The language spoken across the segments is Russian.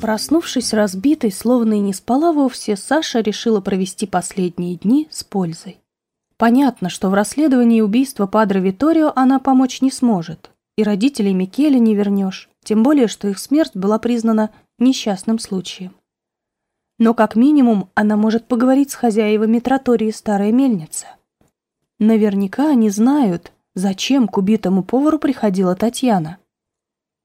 Проснувшись разбитой, словно и не спала вовсе, Саша решила провести последние дни с пользой. Понятно, что в расследовании убийства Падре Виторио она помочь не сможет, и родителей Микеле не вернешь, тем более, что их смерть была признана несчастным случаем. Но как минимум она может поговорить с хозяевами тротории Старая Мельница. Наверняка они знают, зачем к убитому повару приходила Татьяна.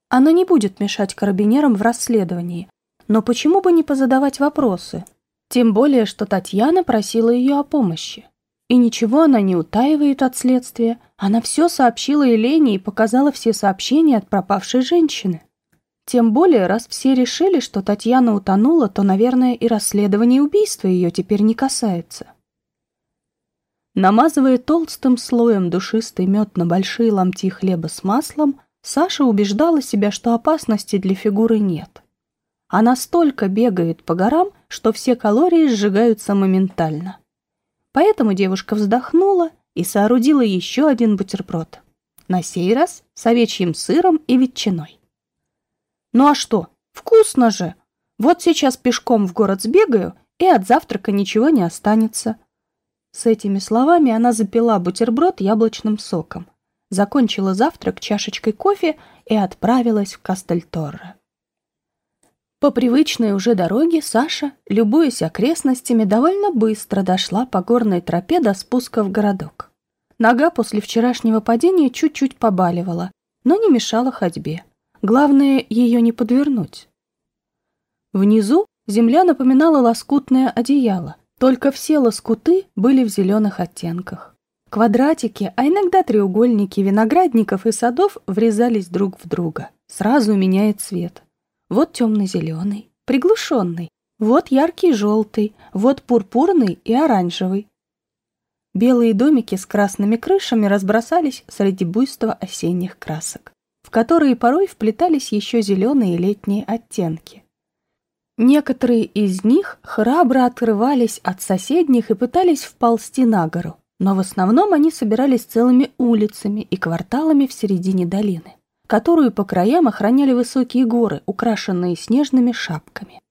Она не будет мешать карабинерам в расследовании, но почему бы не позадавать вопросы? Тем более, что Татьяна просила ее о помощи. И ничего она не утаивает от следствия. Она все сообщила Елене и показала все сообщения от пропавшей женщины. Тем более, раз все решили, что Татьяна утонула, то, наверное, и расследование убийства ее теперь не касается. Намазывая толстым слоем душистый мед на большие ломти хлеба с маслом, Саша убеждала себя, что опасности для фигуры нет. Она столько бегает по горам, что все калории сжигаются моментально. Поэтому девушка вздохнула и соорудила еще один бутерброд. На сей раз с овечьим сыром и ветчиной. Ну а что, вкусно же! Вот сейчас пешком в город сбегаю, и от завтрака ничего не останется. С этими словами она запила бутерброд яблочным соком, закончила завтрак чашечкой кофе и отправилась в Кастельторре. По привычной уже дороге Саша, любуясь окрестностями, довольно быстро дошла по горной тропе до спуска в городок. Нога после вчерашнего падения чуть-чуть побаливала, но не мешала ходьбе. Главное, ее не подвернуть. Внизу земля напоминала лоскутное одеяло, только все лоскуты были в зеленых оттенках. Квадратики, а иногда треугольники виноградников и садов врезались друг в друга, сразу меняя цвет. Вот темно-зеленый, приглушенный, вот яркий желтый, вот пурпурный и оранжевый. Белые домики с красными крышами разбросались среди буйства осенних красок, в которые порой вплетались еще зеленые летние оттенки. Некоторые из них храбро открывались от соседних и пытались вползти на гору, но в основном они собирались целыми улицами и кварталами в середине долины которую по краям охраняли высокие горы, украшенные снежными шапками.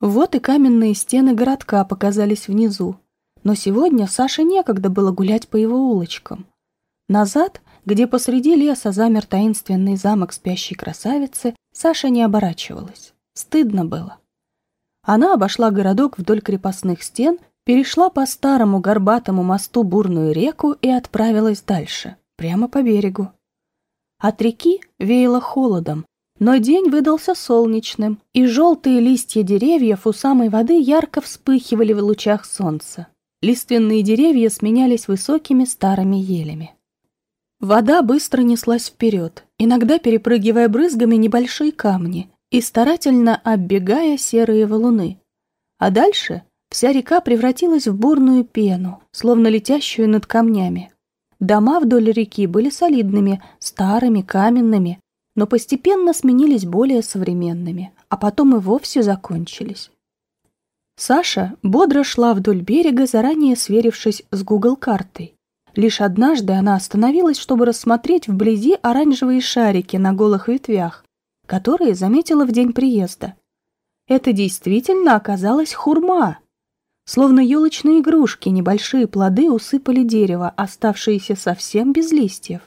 Вот и каменные стены городка показались внизу, но сегодня Саше некогда было гулять по его улочкам. Назад, где посреди леса замер таинственный замок спящей красавицы, Саша не оборачивалась. Стыдно было. Она обошла городок вдоль крепостных стен, перешла по старому горбатому мосту бурную реку и отправилась дальше, прямо по берегу. От реки веяло холодом, но день выдался солнечным, и желтые листья деревьев у самой воды ярко вспыхивали в лучах солнца. Лиственные деревья сменялись высокими старыми елями. Вода быстро неслась вперед, иногда перепрыгивая брызгами небольшие камни и старательно оббегая серые валуны. А дальше вся река превратилась в бурную пену, словно летящую над камнями. Дома вдоль реки были солидными, старыми, каменными, но постепенно сменились более современными, а потом и вовсе закончились. Саша бодро шла вдоль берега, заранее сверившись с Google-картой. Лишь однажды она остановилась, чтобы рассмотреть вблизи оранжевые шарики на голых ветвях, которые заметила в день приезда. Это действительно оказалась хурма, Словно елочные игрушки, небольшие плоды усыпали дерево, оставшиеся совсем без листьев.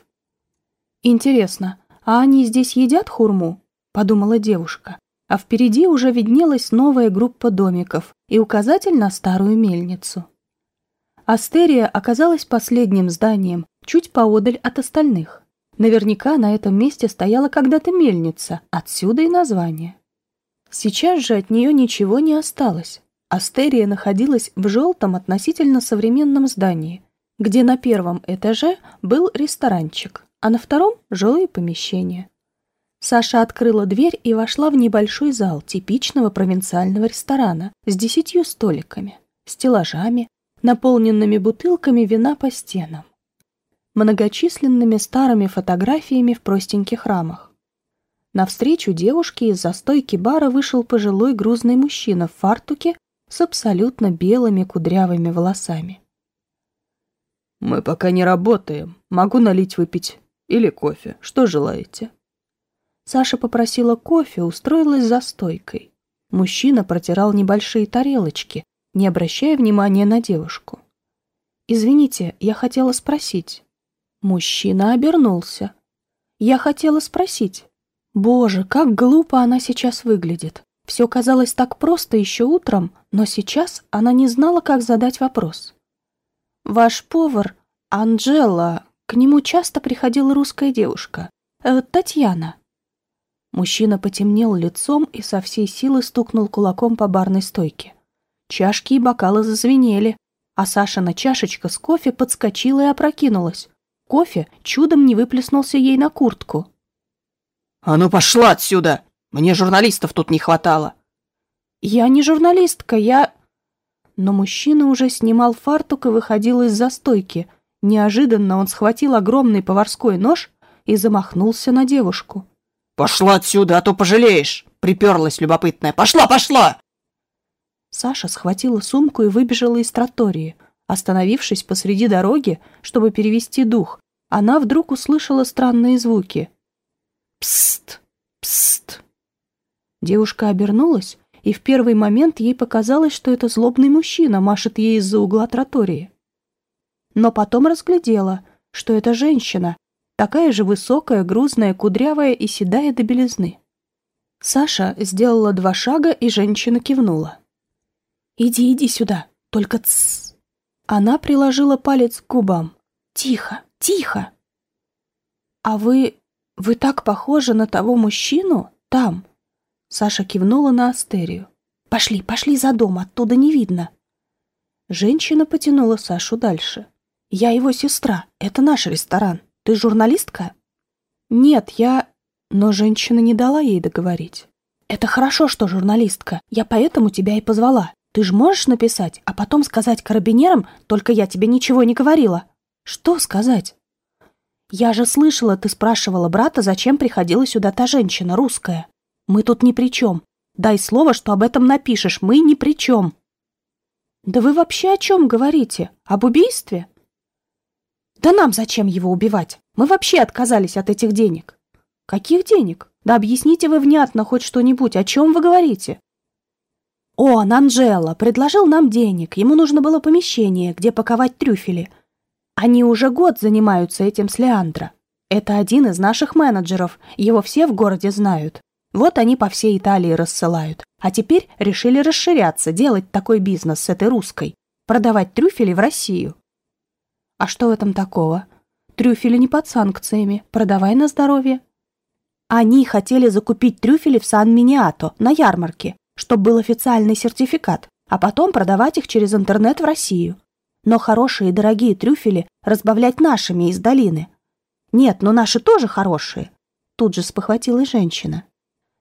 «Интересно, а они здесь едят хурму?» – подумала девушка. А впереди уже виднелась новая группа домиков и указатель на старую мельницу. Астерия оказалась последним зданием, чуть поодаль от остальных. Наверняка на этом месте стояла когда-то мельница, отсюда и название. Сейчас же от нее ничего не осталось. Астерия находилась в желтом относительно современном здании, где на первом этаже был ресторанчик, а на втором – жилые помещения. Саша открыла дверь и вошла в небольшой зал типичного провинциального ресторана с десятью столиками, стеллажами, наполненными бутылками вина по стенам, многочисленными старыми фотографиями в простеньких рамах. Навстречу девушке из-за стойки бара вышел пожилой грузный мужчина в фартуке с абсолютно белыми кудрявыми волосами. «Мы пока не работаем. Могу налить выпить. Или кофе. Что желаете?» Саша попросила кофе, устроилась за стойкой. Мужчина протирал небольшие тарелочки, не обращая внимания на девушку. «Извините, я хотела спросить». Мужчина обернулся. «Я хотела спросить. Боже, как глупо она сейчас выглядит. Все казалось так просто еще утром, но сейчас она не знала, как задать вопрос. «Ваш повар, Анжела, к нему часто приходила русская девушка, э, Татьяна». Мужчина потемнел лицом и со всей силы стукнул кулаком по барной стойке. Чашки и бокалы зазвенели, а Сашина чашечка с кофе подскочила и опрокинулась. Кофе чудом не выплеснулся ей на куртку. «А ну пошла отсюда! Мне журналистов тут не хватало!» «Я не журналистка, я...» Но мужчина уже снимал фартук и выходил из застойки. Неожиданно он схватил огромный поварской нож и замахнулся на девушку. «Пошла отсюда, а то пожалеешь!» Приперлась любопытная. «Пошла, пошла!» Саша схватила сумку и выбежала из тротории. Остановившись посреди дороги, чтобы перевести дух, она вдруг услышала странные звуки. «Пст! Пст!» Девушка обернулась, и в первый момент ей показалось, что это злобный мужчина машет ей из-за угла тротории. Но потом разглядела, что это женщина, такая же высокая, грузная, кудрявая и седая до белизны. Саша сделала два шага, и женщина кивнула. «Иди, иди сюда, только тссс». Она приложила палец к губам. «Тихо, тихо!» «А вы... вы так похожи на того мужчину там!» Саша кивнула на Астерию. «Пошли, пошли за дом, оттуда не видно!» Женщина потянула Сашу дальше. «Я его сестра, это наш ресторан. Ты журналистка?» «Нет, я...» Но женщина не дала ей договорить. «Это хорошо, что журналистка. Я поэтому тебя и позвала. Ты ж можешь написать, а потом сказать карабинерам, только я тебе ничего не говорила. Что сказать? Я же слышала, ты спрашивала брата, зачем приходила сюда та женщина, русская. Мы тут ни при чем. Дай слово, что об этом напишешь, мы ни при чем. Да вы вообще о чем говорите? Об убийстве? Да нам зачем его убивать? Мы вообще отказались от этих денег. Каких денег? Да объясните вы внятно хоть что-нибудь, о чем вы говорите? «Он, Анжела, предложил нам денег. Ему нужно было помещение, где паковать трюфели. Они уже год занимаются этим с Леандро. Это один из наших менеджеров. Его все в городе знают. Вот они по всей Италии рассылают. А теперь решили расширяться, делать такой бизнес с этой русской. Продавать трюфели в Россию. А что в этом такого? Трюфели не под санкциями. Продавай на здоровье. Они хотели закупить трюфели в Сан-Миниато на ярмарке чтобы был официальный сертификат, а потом продавать их через интернет в Россию. Но хорошие и дорогие трюфели разбавлять нашими из долины. Нет, но наши тоже хорошие. Тут же спохватилась женщина.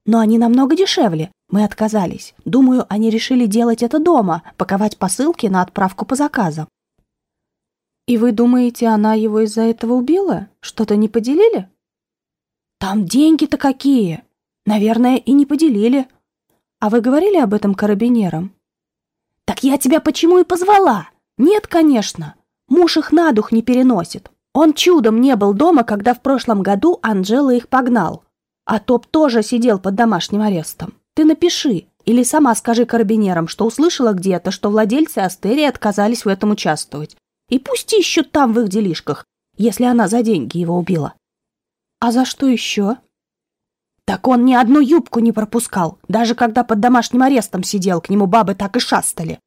Но они намного дешевле. Мы отказались. Думаю, они решили делать это дома, паковать посылки на отправку по заказам. И вы думаете, она его из-за этого убила? Что-то не поделили? Там деньги-то какие! Наверное, и не поделили. А вы говорили об этом карабинерам? Так я тебя почему и позвала? Нет, конечно. Муж их на дух не переносит. Он чудом не был дома, когда в прошлом году Анжела их погнал. А Топ тоже сидел под домашним арестом. Ты напиши или сама скажи карабинерам, что услышала где-то, что владельцы Астерии отказались в этом участвовать. И пусть ищут там в их делишках, если она за деньги его убила. А за что еще? Так он ни одну юбку не пропускал, даже когда под домашним арестом сидел, к нему бабы так и шастали.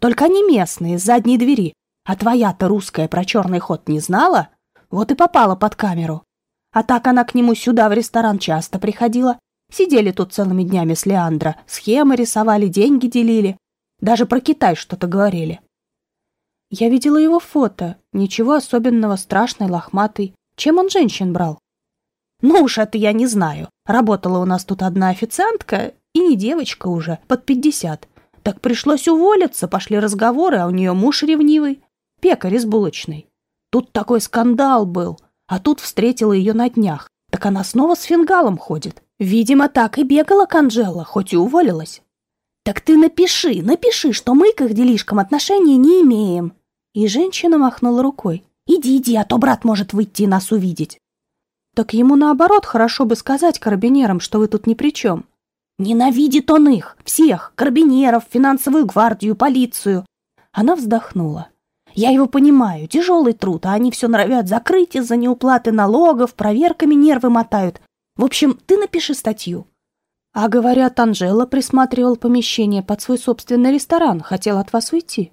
Только они местные, с задней двери. А твоя-то русская про черный ход не знала? Вот и попала под камеру. А так она к нему сюда в ресторан часто приходила. Сидели тут целыми днями с Леандро, схемы рисовали, деньги делили. Даже про Китай что-то говорили. Я видела его фото. Ничего особенного, страшный, лохматый. Чем он женщин брал? Ну уж это я не знаю. Работала у нас тут одна официантка, и не девочка уже, под пятьдесят. Так пришлось уволиться, пошли разговоры, а у нее муж ревнивый, пекарь из булочной. Тут такой скандал был, а тут встретила ее на днях. Так она снова с фингалом ходит. Видимо, так и бегала к Анжела, хоть и уволилась. Так ты напиши, напиши, что мы к их делишкам отношения не имеем. И женщина махнула рукой. Иди, иди, а то брат может выйти и нас увидеть. Так ему наоборот хорошо бы сказать карабинерам, что вы тут ни при чем. Ненавидит он их, всех, карабинеров, финансовую гвардию, полицию. Она вздохнула. Я его понимаю, тяжелый труд, а они все норовят закрыть из-за неуплаты налогов, проверками нервы мотают. В общем, ты напиши статью. А говорят, Анжела присматривал помещение под свой собственный ресторан, хотел от вас уйти.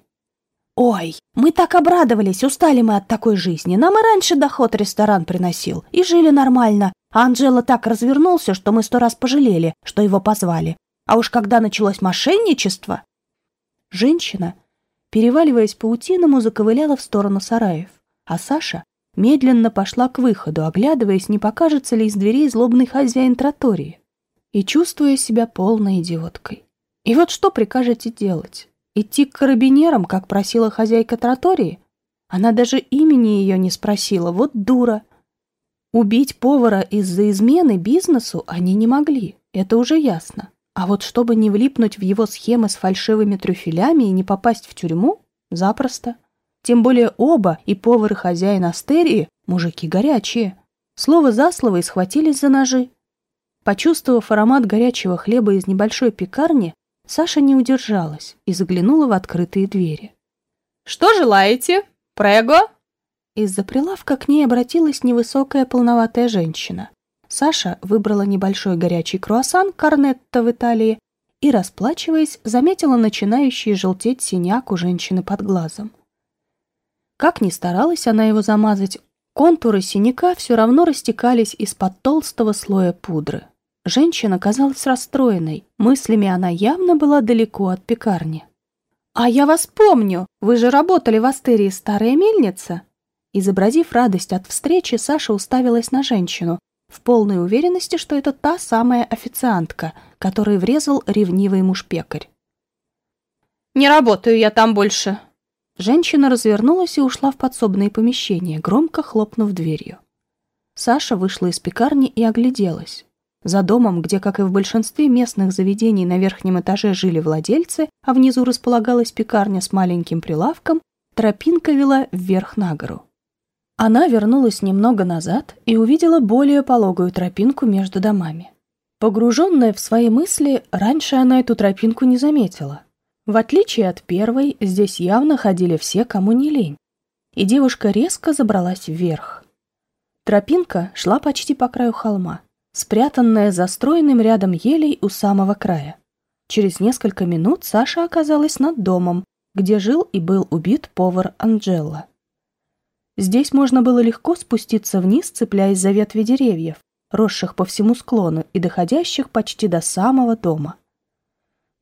Ой, мы так обрадовались, устали мы от такой жизни. Нам и раньше доход ресторан приносил, и жили нормально. А Анжела так развернулся, что мы сто раз пожалели, что его позвали. А уж когда началось мошенничество... Женщина, переваливаясь паутиному, заковыляла в сторону сараев, а Саша медленно пошла к выходу, оглядываясь, не покажется ли из дверей злобный хозяин тротории, и чувствуя себя полной идиоткой. И вот что прикажете делать? Идти к карабинерам, как просила хозяйка тротории? Она даже имени ее не спросила, вот дура. Убить повара из-за измены бизнесу они не могли, это уже ясно. А вот чтобы не влипнуть в его схемы с фальшивыми трюфелями и не попасть в тюрьму, запросто. Тем более оба, и повар, и хозяин астерии, мужики горячие. Слово за слово и схватились за ножи. Почувствовав аромат горячего хлеба из небольшой пекарни, Саша не удержалась и заглянула в открытые двери. «Что желаете? Прего?» Из-за прилавка к ней обратилась невысокая полноватая женщина. Саша выбрала небольшой горячий круассан корнетто в Италии и, расплачиваясь, заметила начинающий желтеть синяк у женщины под глазом. Как ни старалась она его замазать, контуры синяка все равно растекались из-под толстого слоя пудры. Женщина казалась расстроенной, мыслями она явно была далеко от пекарни. «А я вас помню! Вы же работали в Астерии «Старая мельница»?» Изобразив радость от встречи, Саша уставилась на женщину, в полной уверенности, что это та самая официантка, которой врезал ревнивый муж-пекарь. «Не работаю я там больше!» Женщина развернулась и ушла в подсобное помещение, громко хлопнув дверью. Саша вышла из пекарни и огляделась. За домом, где, как и в большинстве местных заведений, на верхнем этаже жили владельцы, а внизу располагалась пекарня с маленьким прилавком, тропинка вела вверх на гору. Она вернулась немного назад и увидела более пологую тропинку между домами. Погруженная в свои мысли, раньше она эту тропинку не заметила. В отличие от первой, здесь явно ходили все, кому не лень. И девушка резко забралась вверх. Тропинка шла почти по краю холма, спрятанная за стройным рядом елей у самого края. Через несколько минут Саша оказалась над домом, где жил и был убит повар Анджелла. Здесь можно было легко спуститься вниз, цепляясь за ветви деревьев, росших по всему склону и доходящих почти до самого дома.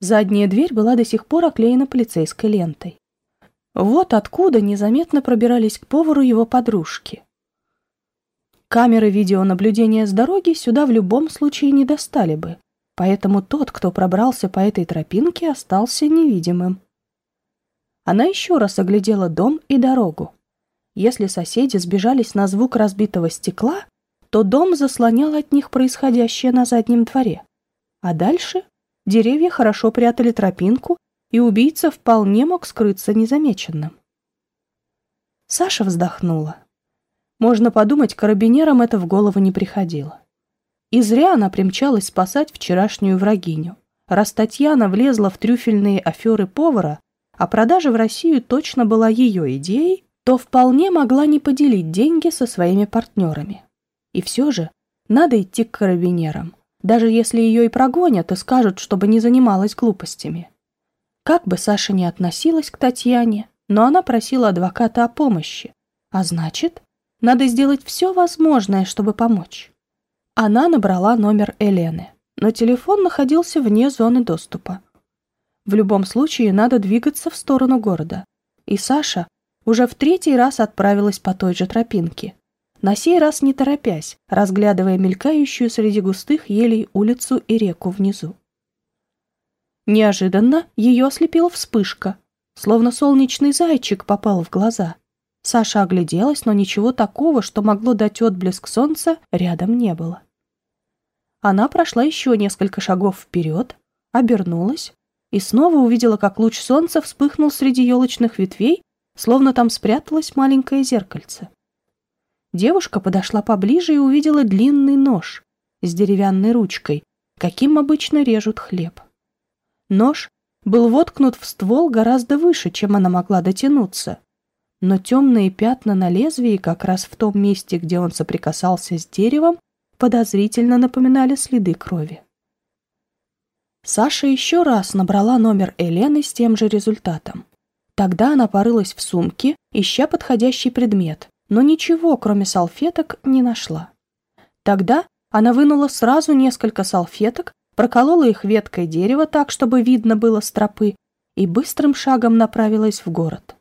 Задняя дверь была до сих пор оклеена полицейской лентой. Вот откуда незаметно пробирались к повару его подружки. Камеры видеонаблюдения с дороги сюда в любом случае не достали бы, поэтому тот, кто пробрался по этой тропинке, остался невидимым. Она еще раз оглядела дом и дорогу. Если соседи сбежались на звук разбитого стекла, то дом заслонял от них происходящее на заднем дворе. А дальше деревья хорошо прятали тропинку, и убийца вполне мог скрыться незамеченным. Саша вздохнула. Можно подумать, карабинерам это в голову не приходило. И зря она примчалась спасать вчерашнюю врагиню. Раз Татьяна влезла в трюфельные аферы повара, а продажа в Россию точно была ее идеей, то вполне могла не поделить деньги со своими партнерами. И все же надо идти к карабинерам, даже если ее и прогонят и скажут, чтобы не занималась глупостями. Как бы Саша ни относилась к Татьяне, но она просила адвоката о помощи, а значит, надо сделать все возможное, чтобы помочь. Она набрала номер Елены, но телефон находился вне зоны доступа. В любом случае надо двигаться в сторону города, и Саша уже в третий раз отправилась по той же тропинке. На сей раз не торопясь, разглядывая мелькающую среди густых елей улицу и реку внизу. Неожиданно ее ослепила вспышка, словно солнечный зайчик попал в глаза. Саша огляделась, но ничего такого, что могло дать отблеск солнца, рядом не было. Она прошла еще несколько шагов вперед, обернулась и снова увидела, как луч солнца вспыхнул среди елочных ветвей словно там спряталось маленькое зеркальце. Девушка подошла поближе и увидела длинный нож с деревянной ручкой, каким обычно режут хлеб. Нож был воткнут в ствол гораздо выше, чем она могла дотянуться, но темные пятна на лезвии как раз в том месте, где он соприкасался с деревом, подозрительно напоминали следы крови. Саша еще раз набрала номер Елены с тем же результатом. Тогда она порылась в сумке, ища подходящий предмет, но ничего, кроме салфеток, не нашла. Тогда она вынула сразу несколько салфеток, проколола их веткой дерева так, чтобы видно было стропы, и быстрым шагом направилась в город.